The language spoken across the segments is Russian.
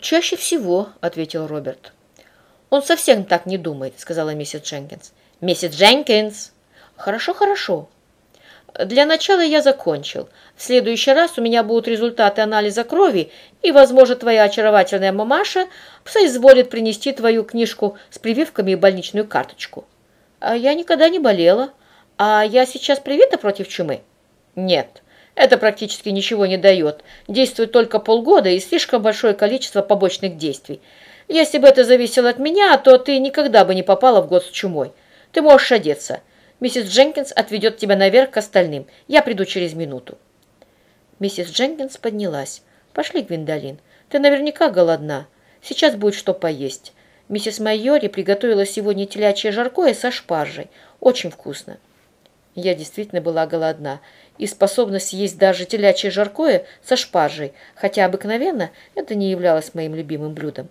«Чаще всего», — ответил Роберт. «Он совсем так не думает», — сказала миссис Дженкинс. «Миссис Дженкинс!» «Хорошо, хорошо. Для начала я закончил. В следующий раз у меня будут результаты анализа крови, и, возможно, твоя очаровательная мамаша соизволит принести твою книжку с прививками и больничную карточку». А «Я никогда не болела. А я сейчас привита против чумы?» «Нет». Это практически ничего не дает. Действует только полгода и слишком большое количество побочных действий. Если бы это зависело от меня, то ты никогда бы не попала в год с чумой. Ты можешь одеться. Миссис Дженкинс отведет тебя наверх к остальным. Я приду через минуту». Миссис Дженкинс поднялась. «Пошли, Гвиндолин. Ты наверняка голодна. Сейчас будет что поесть. Миссис Майори приготовила сегодня телячье жаркое со шпаржей. Очень вкусно». Я действительно была голодна и способна съесть даже телячье жаркое со шпаржей, хотя обыкновенно это не являлось моим любимым блюдом.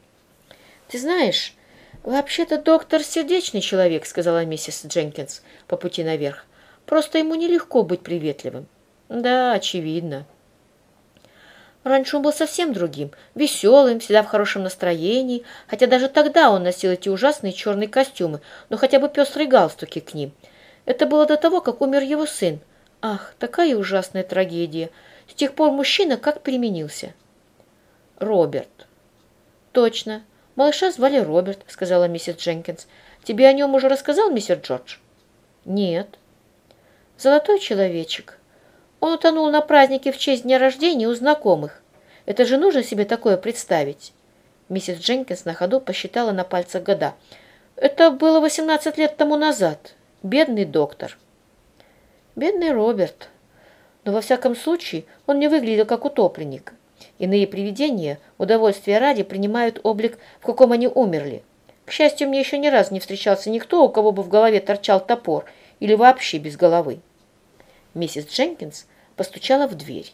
«Ты знаешь, вообще-то доктор сердечный человек», — сказала миссис Дженкинс по пути наверх. «Просто ему нелегко быть приветливым». «Да, очевидно». Раньше он был совсем другим, веселым, всегда в хорошем настроении, хотя даже тогда он носил эти ужасные черные костюмы, но хотя бы пестрые галстуки к ним — это было до того, как умер его сын. Ах, такая ужасная трагедия. С тех пор мужчина как переменился. Роберт. Точно. Малыша звали Роберт, сказала миссис Дженкинс. Тебе о нем уже рассказал мистер Джордж? Нет. Золотой человечек. Он утонул на празднике в честь дня рождения у знакомых. Это же нужно себе такое представить. Миссис Дженкинс на ходу посчитала на пальцах года. Это было 18 лет тому назад. Бедный доктор. Бедный Роберт. Но во всяком случае он не выглядел как утопленник. Иные привидения, удовольствия ради, принимают облик, в каком они умерли. К счастью, мне еще ни разу не встречался никто, у кого бы в голове торчал топор или вообще без головы. Миссис Дженкинс постучала в дверь.